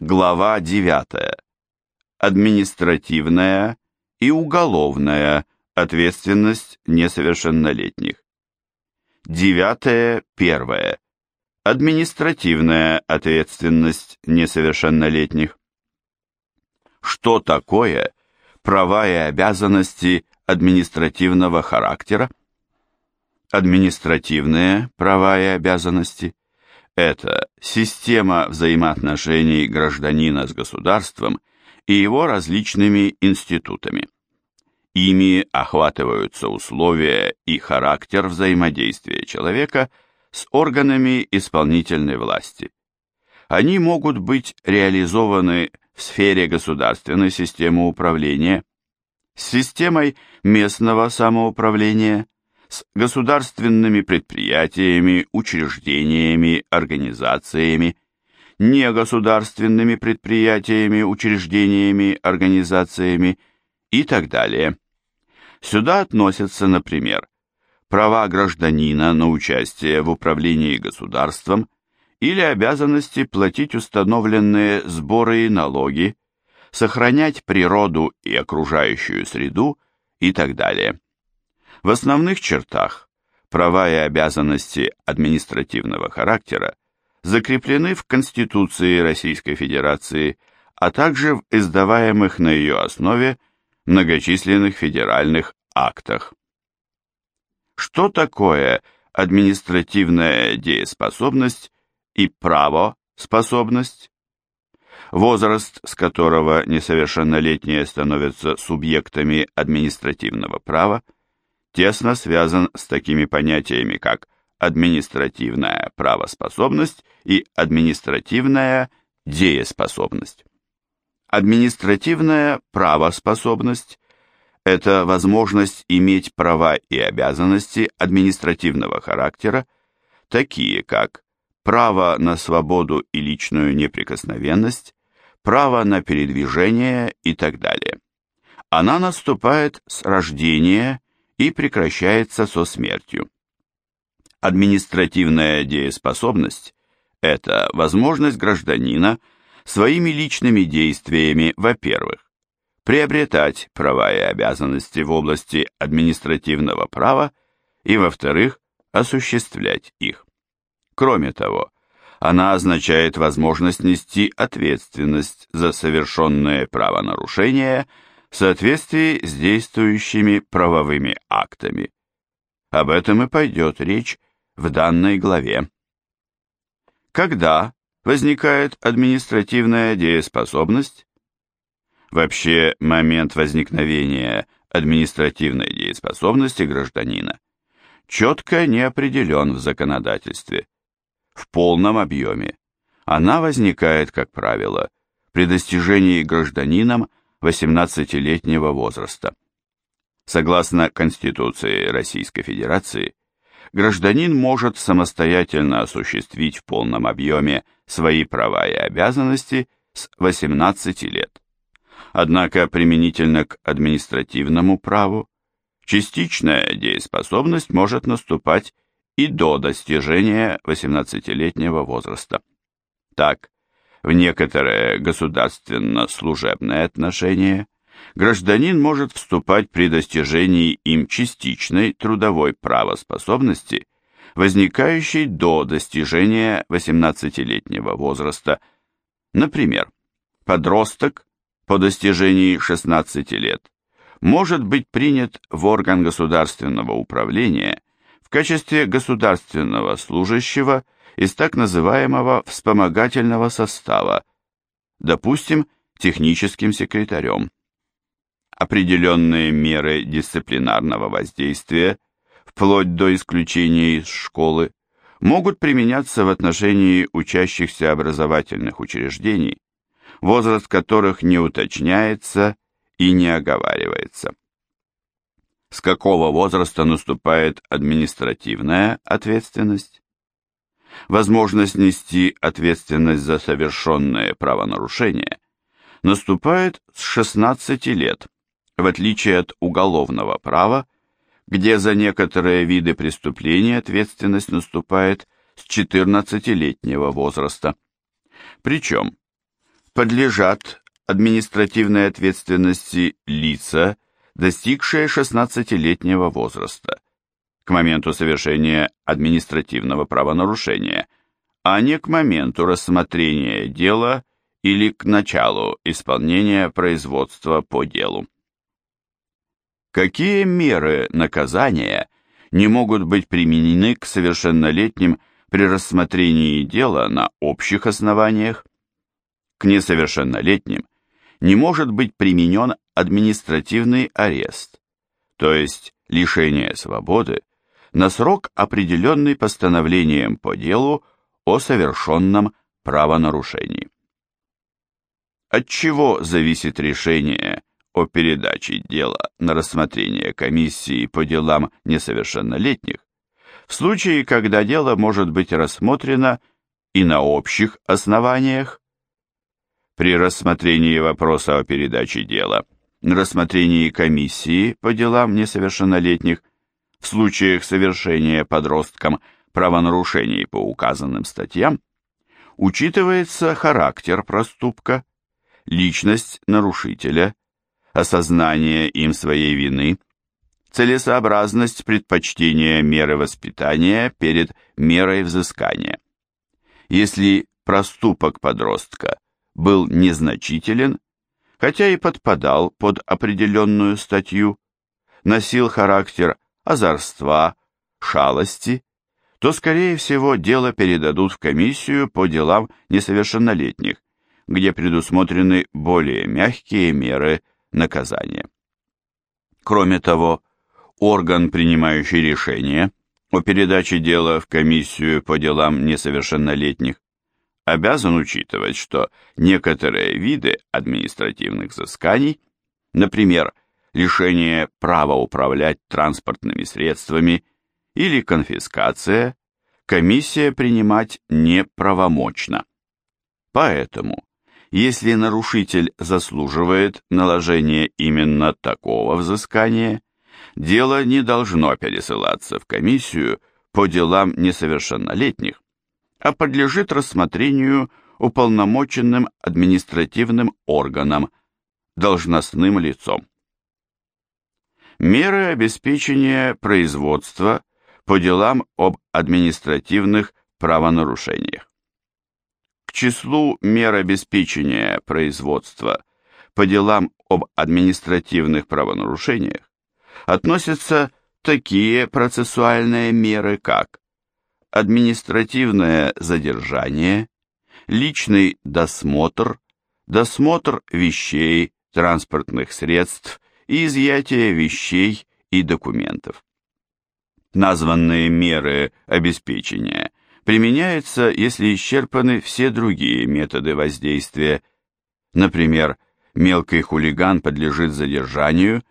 Глава 9. Административная и уголовная ответственность несовершеннолетних. 9.1. Административная ответственность несовершеннолетних. Что такое права и обязанности административного характера? Административные права и обязанности – это система взаимоотношений гражданина с государством и его различными институтами. Ими охватываются условия и характер взаимодействия человека с органами исполнительной власти. Они могут быть реализованы в сфере государственной системы управления, с системой местного самоуправления – с государственными предприятиями, учреждениями, организациями, негосударственными предприятиями, учреждениями, организациями и так далее. Сюда относятся, например, права гражданина на участие в управлении государством или обязанности платить установленные сборы и налоги, сохранять природу и окружающую среду и так далее. В основных чертах права и обязанности административного характера закреплены в Конституции Российской Федерации, а также в издаваемых на ее основе многочисленных федеральных актах. Что такое административная дееспособность и правоспособность? Возраст, с которого несовершеннолетние становятся субъектами административного права – тесно связан с такими понятиями, как административная правоспособность и административная дееспособность. Административная правоспособность – это возможность иметь права и обязанности административного характера, такие как право на свободу и личную неприкосновенность, право на передвижение и так далее. Она наступает с рождения и прекращается со смертью. Административная дееспособность – это возможность гражданина своими личными действиями, во-первых, приобретать права и обязанности в области административного права и, во-вторых, осуществлять их. Кроме того, она означает возможность нести ответственность за совершенные правонарушения – в соответствии с действующими правовыми актами. Об этом и пойдет речь в данной главе. Когда возникает административная дееспособность? Вообще, момент возникновения административной дееспособности гражданина четко не определен в законодательстве. В полном объеме. Она возникает, как правило, при достижении гражданином 18-летнего возраста. Согласно Конституции Российской Федерации, гражданин может самостоятельно осуществить в полном объеме свои права и обязанности с 18 лет. Однако применительно к административному праву частичная дееспособность может наступать и до достижения 18-летнего возраста. Так, в некоторые государственно-служебные отношения, гражданин может вступать при достижении им частичной трудовой правоспособности, возникающей до достижения 18-летнего возраста. Например, подросток по достижении 16 лет может быть принят в орган государственного управления в качестве государственного служащего – из так называемого вспомогательного состава, допустим, техническим секретарем. Определенные меры дисциплинарного воздействия, вплоть до исключения из школы, могут применяться в отношении учащихся образовательных учреждений, возраст которых не уточняется и не оговаривается. С какого возраста наступает административная ответственность? Возможность нести ответственность за совершенное правонарушение наступает с 16 лет, в отличие от уголовного права, где за некоторые виды преступлений ответственность наступает с 14-летнего возраста. Причем подлежат административной ответственности лица, достигшие 16-летнего возраста, к моменту совершения административного правонарушения, а не к моменту рассмотрения дела или к началу исполнения производства по делу. Какие меры наказания не могут быть применены к совершеннолетним при рассмотрении дела на общих основаниях? К несовершеннолетним не может быть применен административный арест, то есть лишение свободы, на срок, определенный постановлением по делу о совершенном правонарушении. От чего зависит решение о передаче дела на рассмотрение комиссии по делам несовершеннолетних в случае, когда дело может быть рассмотрено и на общих основаниях? При рассмотрении вопроса о передаче дела на рассмотрении комиссии по делам несовершеннолетних в случаях совершения подросткам правонарушений по указанным статьям учитывается характер проступка, личность нарушителя, осознание им своей вины, целесообразность предпочтения меры воспитания перед мерой взыскания. Если проступок подростка был незначителен, хотя и подпадал под определенную статью, носил характер озорства, шалости, то, скорее всего, дело передадут в комиссию по делам несовершеннолетних, где предусмотрены более мягкие меры наказания. Кроме того, орган, принимающий решение о передаче дела в комиссию по делам несовершеннолетних, обязан учитывать, что некоторые виды административных взысканий, например, лишение права управлять транспортными средствами или конфискация, комиссия принимать неправомочна. Поэтому если нарушитель заслуживает наложения именно такого взыскания, дело не должно пересылаться в комиссию по делам несовершеннолетних, а подлежит рассмотрению уполномоченным административным органом, должностным лицом. Меры обеспечения производства по делам об административных правонарушениях. Числу мер обеспечения производства по делам об административных правонарушениях относятся такие процессуальные меры, как административное задержание, личный досмотр, досмотр вещей, транспортных средств и изъятие вещей и документов. Названные меры обеспечения применяется, если исчерпаны все другие методы воздействия. Например, мелкий хулиган подлежит задержанию,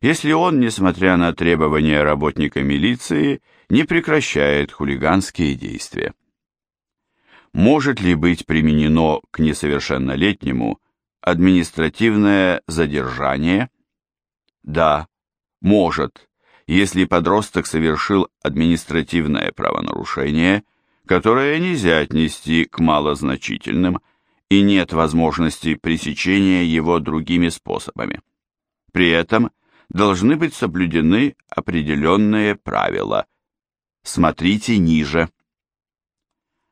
если он, несмотря на требования работника милиции, не прекращает хулиганские действия. Может ли быть применено к несовершеннолетнему административное задержание? Да, может, если подросток совершил административное правонарушение – которое нельзя отнести к малозначительным и нет возможности пресечения его другими способами. При этом должны быть соблюдены определенные правила. Смотрите ниже.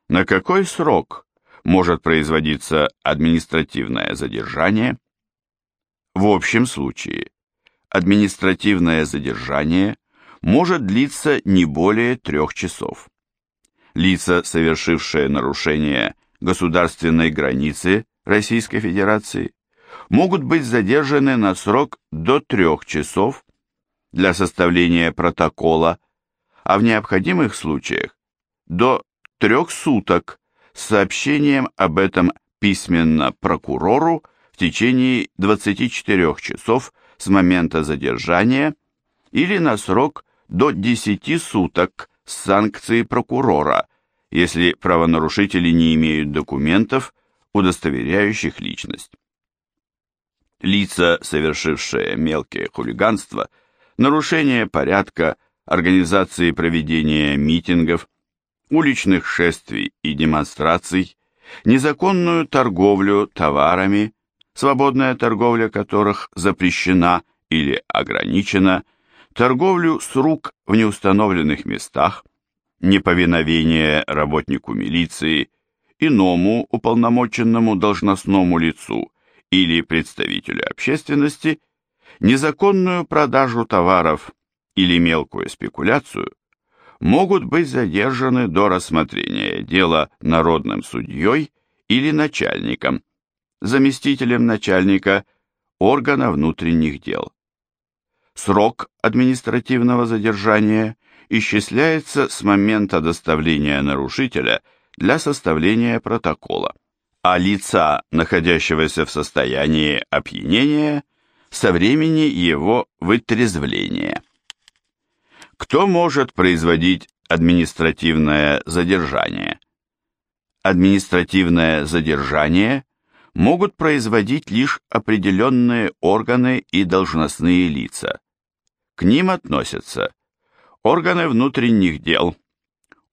На какой срок может производиться административное задержание? В общем случае, административное задержание может длиться не более трех часов. Лица, совершившие нарушение государственной границы Российской Федерации, могут быть задержаны на срок до трех часов для составления протокола, а в необходимых случаях до трех суток с сообщением об этом письменно прокурору в течение 24 часов с момента задержания или на срок до 10 суток с санкцией прокурора, если правонарушители не имеют документов, удостоверяющих личность. Лица, совершившие мелкие хулиганства, нарушение порядка, организации проведения митингов, уличных шествий и демонстраций, незаконную торговлю товарами, свободная торговля которых запрещена или ограничена, торговлю с рук в неустановленных местах, неповиновение работнику милиции, иному уполномоченному должностному лицу или представителю общественности, незаконную продажу товаров или мелкую спекуляцию, могут быть задержаны до рассмотрения дела народным судьей или начальником, заместителем начальника органа внутренних дел. Срок административного задержания исчисляется с момента доставления нарушителя для составления протокола, а лица, находящегося в состоянии опьянения, со времени его вытрезвления. Кто может производить административное задержание? Административное задержание могут производить лишь определенные органы и должностные лица. К ним относятся органы внутренних дел,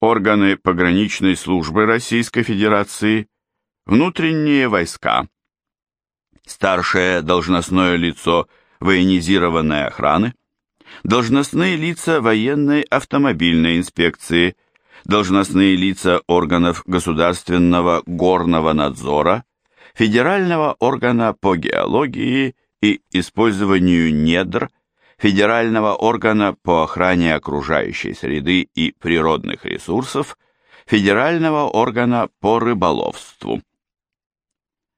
органы пограничной службы Российской Федерации, внутренние войска, старшее должностное лицо военизированной охраны, должностные лица военной автомобильной инспекции, должностные лица органов государственного горного надзора, Федерального органа по геологии и использованию недр, Федерального органа по охране окружающей среды и природных ресурсов, Федерального органа по рыболовству.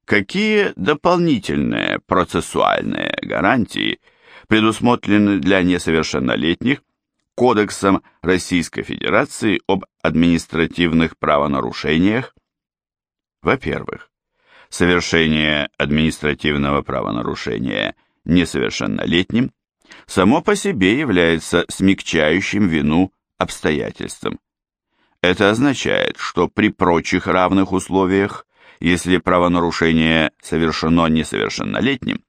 Какие дополнительные процессуальные гарантии предусмотрены для несовершеннолетних Кодексом Российской Федерации об административных правонарушениях? Во-первых, совершение административного правонарушения несовершеннолетним само по себе является смягчающим вину обстоятельством. Это означает, что при прочих равных условиях если правонарушение совершено несовершеннолетним,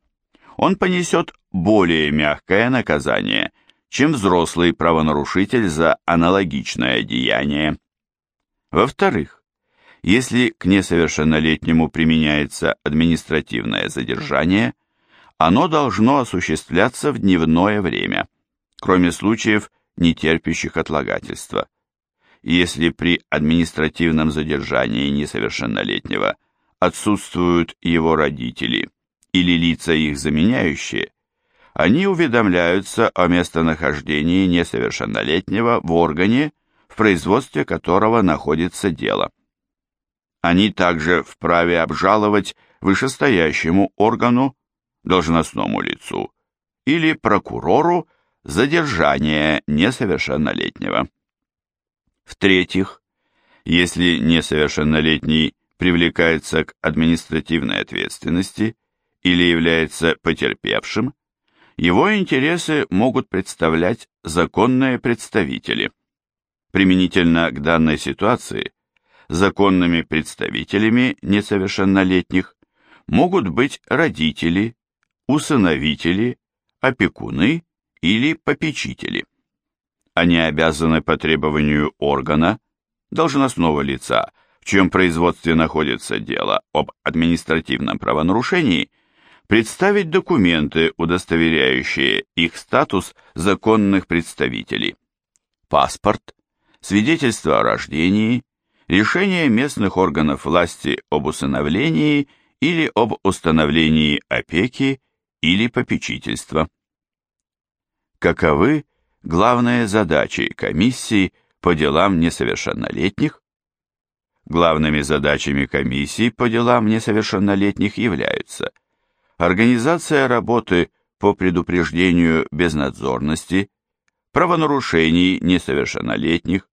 он понесет более мягкое наказание, чем взрослый правонарушитель за аналогичное деяние. Во-вторых, если к несовершеннолетнему применяется административное задержание, оно должно осуществляться в дневное время, кроме случаев, не терпящих отлагательства если при административном задержании несовершеннолетнего отсутствуют его родители или лица их заменяющие, они уведомляются о местонахождении несовершеннолетнего в органе, в производстве которого находится дело. Они также вправе обжаловать вышестоящему органу, должностному лицу или прокурору задержание несовершеннолетнего. В-третьих, если несовершеннолетний привлекается к административной ответственности или является потерпевшим, его интересы могут представлять законные представители. Применительно к данной ситуации, законными представителями несовершеннолетних могут быть родители, усыновители, опекуны или попечители они обязаны по требованию органа, должностного лица, в чьем производстве находится дело об административном правонарушении, представить документы, удостоверяющие их статус законных представителей. Паспорт, свидетельство о рождении, решение местных органов власти об усыновлении или об установлении опеки или попечительства. Каковы главные задачи комиссии по делам несовершеннолетних. Главными задачами комиссии по делам несовершеннолетних являются организация работы по предупреждению безнадзорности, правонарушений несовершеннолетних,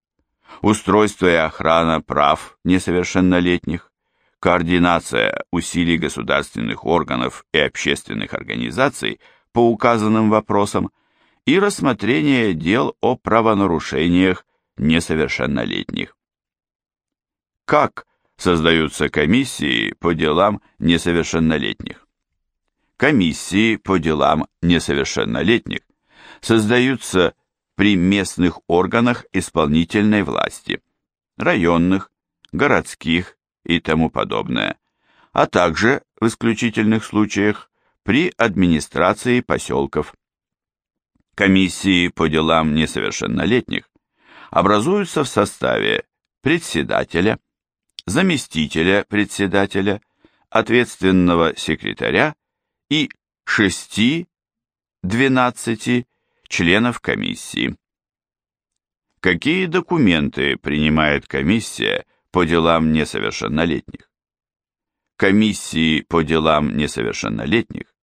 устройство и охрана прав несовершеннолетних, координация усилий государственных органов и общественных организаций по указанным вопросам – и рассмотрение дел о правонарушениях несовершеннолетних. Как создаются комиссии по делам несовершеннолетних? Комиссии по делам несовершеннолетних создаются при местных органах исполнительной власти, районных, городских и тому подобное, а также, в исключительных случаях, при администрации поселков. Комиссии по делам несовершеннолетних образуются в составе председателя, заместителя председателя, ответственного секретаря и 6-12 членов комиссии. Какие документы принимает комиссия по делам несовершеннолетних? Комиссии по делам несовершеннолетних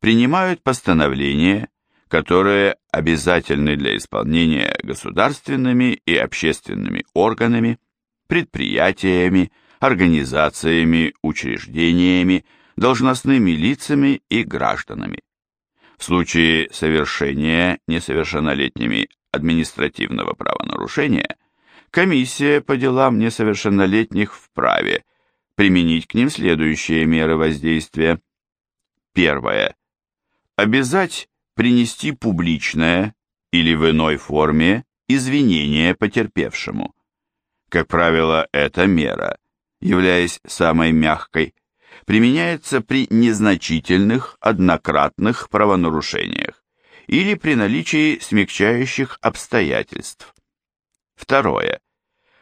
принимают постановления, которые обязательны для исполнения государственными и общественными органами, предприятиями, организациями, учреждениями, должностными лицами и гражданами. В случае совершения несовершеннолетними административного правонарушения, комиссия по делам несовершеннолетних вправе применить к ним следующие меры воздействия. Первое. Обязать принести публичное или в иной форме извинение потерпевшему. Как правило, эта мера, являясь самой мягкой, применяется при незначительных однократных правонарушениях или при наличии смягчающих обстоятельств. Второе.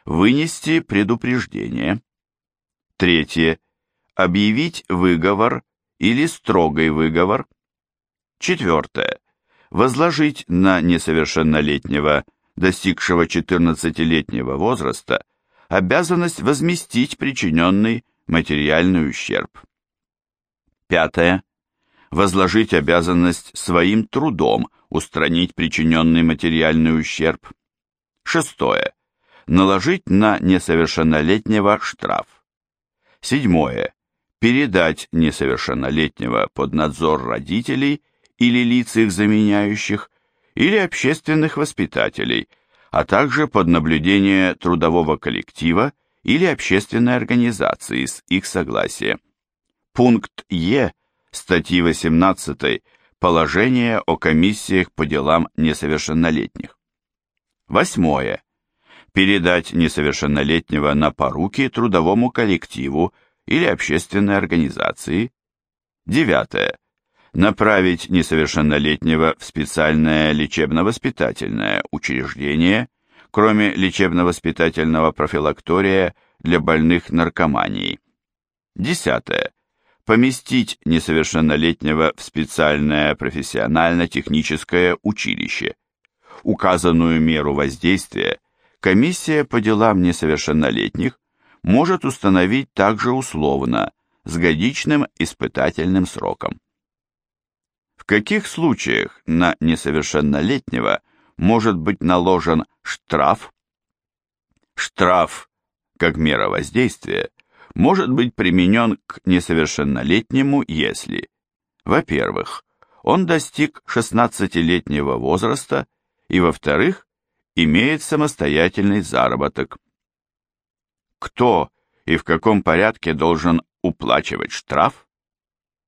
Вынести предупреждение. Третье. Объявить выговор или строгий выговор. Четвертое. Возложить на несовершеннолетнего, достигшего 14-летнего возраста, обязанность возместить причиненный материальный ущерб. Пятое. Возложить обязанность своим трудом устранить причиненный материальный ущерб. Шестое. Наложить на несовершеннолетнего штраф. Седьмое. Передать несовершеннолетнего под надзор родителей или лиц их заменяющих, или общественных воспитателей, а также под наблюдение трудового коллектива или общественной организации с их согласия. Пункт Е статьи 18 Положение о комиссиях по делам несовершеннолетних. Восьмое. Передать несовершеннолетнего на поруки трудовому коллективу или общественной организации. Девятое. Направить несовершеннолетнего в специальное лечебно-воспитательное учреждение – кроме лечебно-воспитательного профилактория для больных наркоманией. Десятое. Поместить несовершеннолетнего в специальное профессионально-техническое училище. Указанную меру воздействия комиссия по делам несовершеннолетних может установить также условно, с годичным испытательным сроком. В каких случаях на несовершеннолетнего может быть наложен штраф. Штраф, как мера воздействия, может быть применен к несовершеннолетнему, если, во-первых, он достиг 16-летнего возраста и, во-вторых, имеет самостоятельный заработок. Кто и в каком порядке должен уплачивать штраф?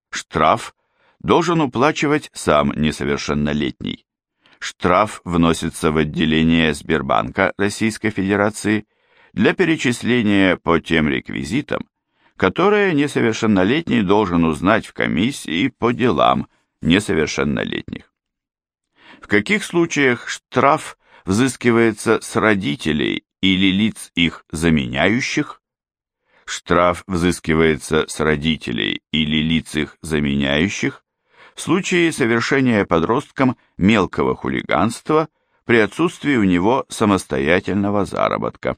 Штраф должен уплачивать сам несовершеннолетний штраф вносится в отделение Сбербанка Российской Федерации для перечисления по тем реквизитам, которые несовершеннолетний должен узнать в комиссии по делам несовершеннолетних. В каких случаях штраф взыскивается с родителей или лиц их заменяющих? Штраф взыскивается с родителей или лиц их заменяющих в случае совершения подростком мелкого хулиганства при отсутствии у него самостоятельного заработка.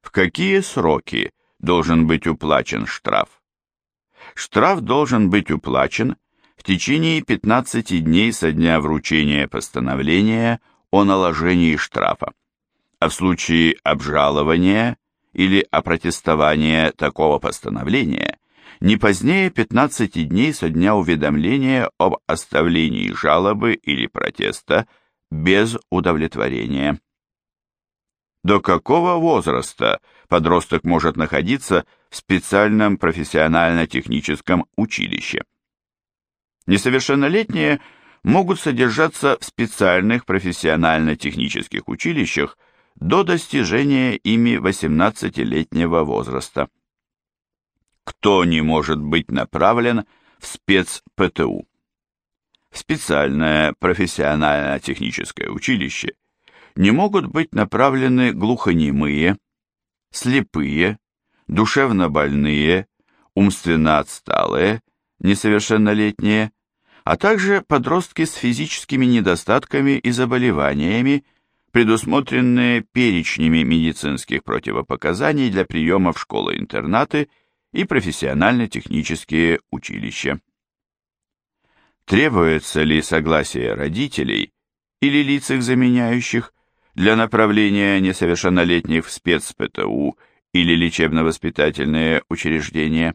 В какие сроки должен быть уплачен штраф? Штраф должен быть уплачен в течение 15 дней со дня вручения постановления о наложении штрафа, а в случае обжалования или опротестования такого постановления не позднее 15 дней со дня уведомления об оставлении жалобы или протеста без удовлетворения. До какого возраста подросток может находиться в специальном профессионально-техническом училище? Несовершеннолетние могут содержаться в специальных профессионально-технических училищах до достижения ими 18-летнего возраста. Кто не может быть направлен в спец-ПТУ. Специальное профессионально-техническое училище не могут быть направлены глухонемые, слепые, душевно больные, умственно отсталые, несовершеннолетние, а также подростки с физическими недостатками и заболеваниями, предусмотренные перечнями медицинских противопоказаний для приема в школы-интернаты и профессионально-технические училища. Требуется ли согласие родителей или лиц их заменяющих для направления несовершеннолетних в спец-ПТУ или лечебно-воспитательные учреждения?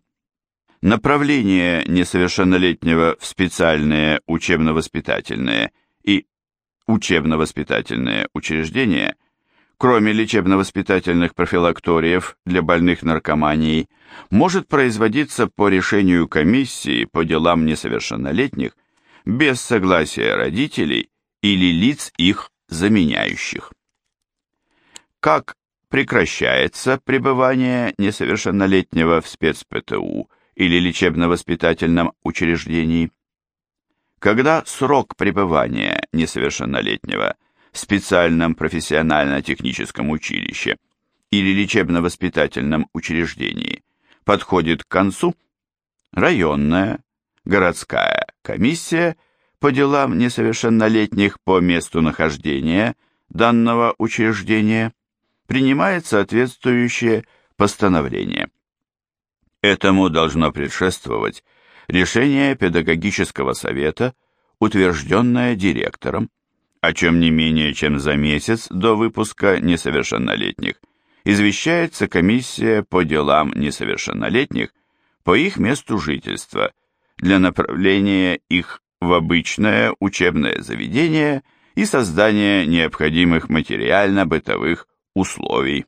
Направление несовершеннолетнего в специальные учебно-воспитательные и учебно-воспитательные учреждения, кроме лечебно-воспитательных профилакториев для больных наркоманией, может производиться по решению комиссии по делам несовершеннолетних без согласия родителей или лиц их заменяющих. Как прекращается пребывание несовершеннолетнего в спец-ПТУ или лечебно-воспитательном учреждении? Когда срок пребывания несовершеннолетнего в специальном профессионально-техническом училище или лечебно-воспитательном учреждении подходит к концу, районная, городская комиссия по делам несовершеннолетних по месту нахождения данного учреждения принимает соответствующее постановление. Этому должно предшествовать решение педагогического совета, утвержденное директором, о чем не менее чем за месяц до выпуска несовершеннолетних извещается комиссия по делам несовершеннолетних по их месту жительства для направления их в обычное учебное заведение и создания необходимых материально-бытовых условий.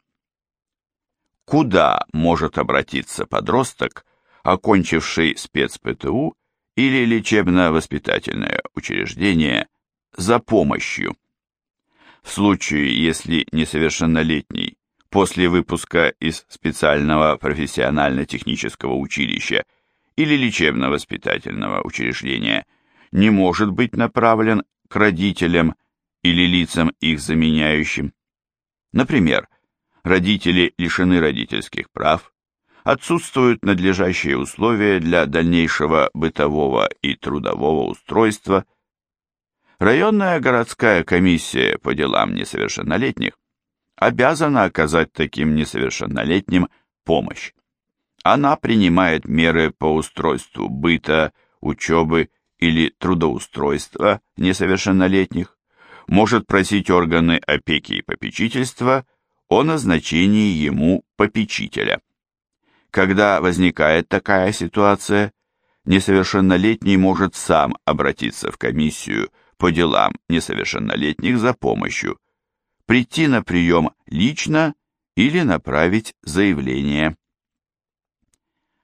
Куда может обратиться подросток, окончивший спец-ПТУ или лечебно-воспитательное учреждение за помощью. В случае, если несовершеннолетний после выпуска из специального профессионально-технического училища или лечебно-воспитательного учреждения не может быть направлен к родителям или лицам их заменяющим. Например, родители лишены родительских прав, отсутствуют надлежащие условия для дальнейшего бытового и трудового устройства. Районная городская комиссия по делам несовершеннолетних обязана оказать таким несовершеннолетним помощь. Она принимает меры по устройству быта, учебы или трудоустройства несовершеннолетних, может просить органы опеки и попечительства о назначении ему попечителя. Когда возникает такая ситуация, несовершеннолетний может сам обратиться в комиссию по делам несовершеннолетних за помощью, прийти на прием лично или направить заявление.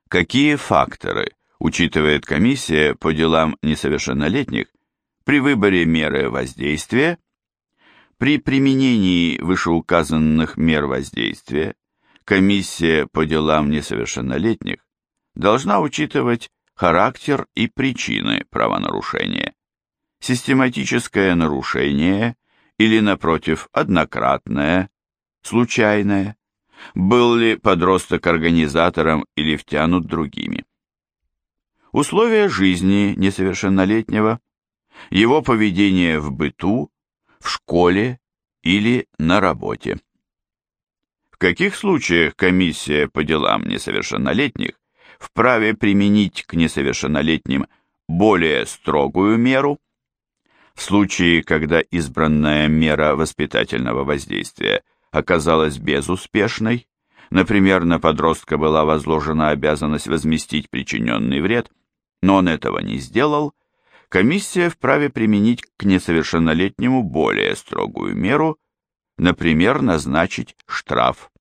Какие факторы учитывает комиссия по делам несовершеннолетних при выборе меры воздействия? При применении вышеуказанных мер воздействия комиссия по делам несовершеннолетних должна учитывать характер и причины правонарушения. Систематическое нарушение или, напротив, однократное, случайное, был ли подросток организатором или втянут другими. Условия жизни несовершеннолетнего, его поведение в быту, в школе или на работе. В каких случаях комиссия по делам несовершеннолетних вправе применить к несовершеннолетним более строгую меру? В случае, когда избранная мера воспитательного воздействия оказалась безуспешной, например, на подростка была возложена обязанность возместить причиненный вред, но он этого не сделал, комиссия вправе применить к несовершеннолетнему более строгую меру например, назначить штраф.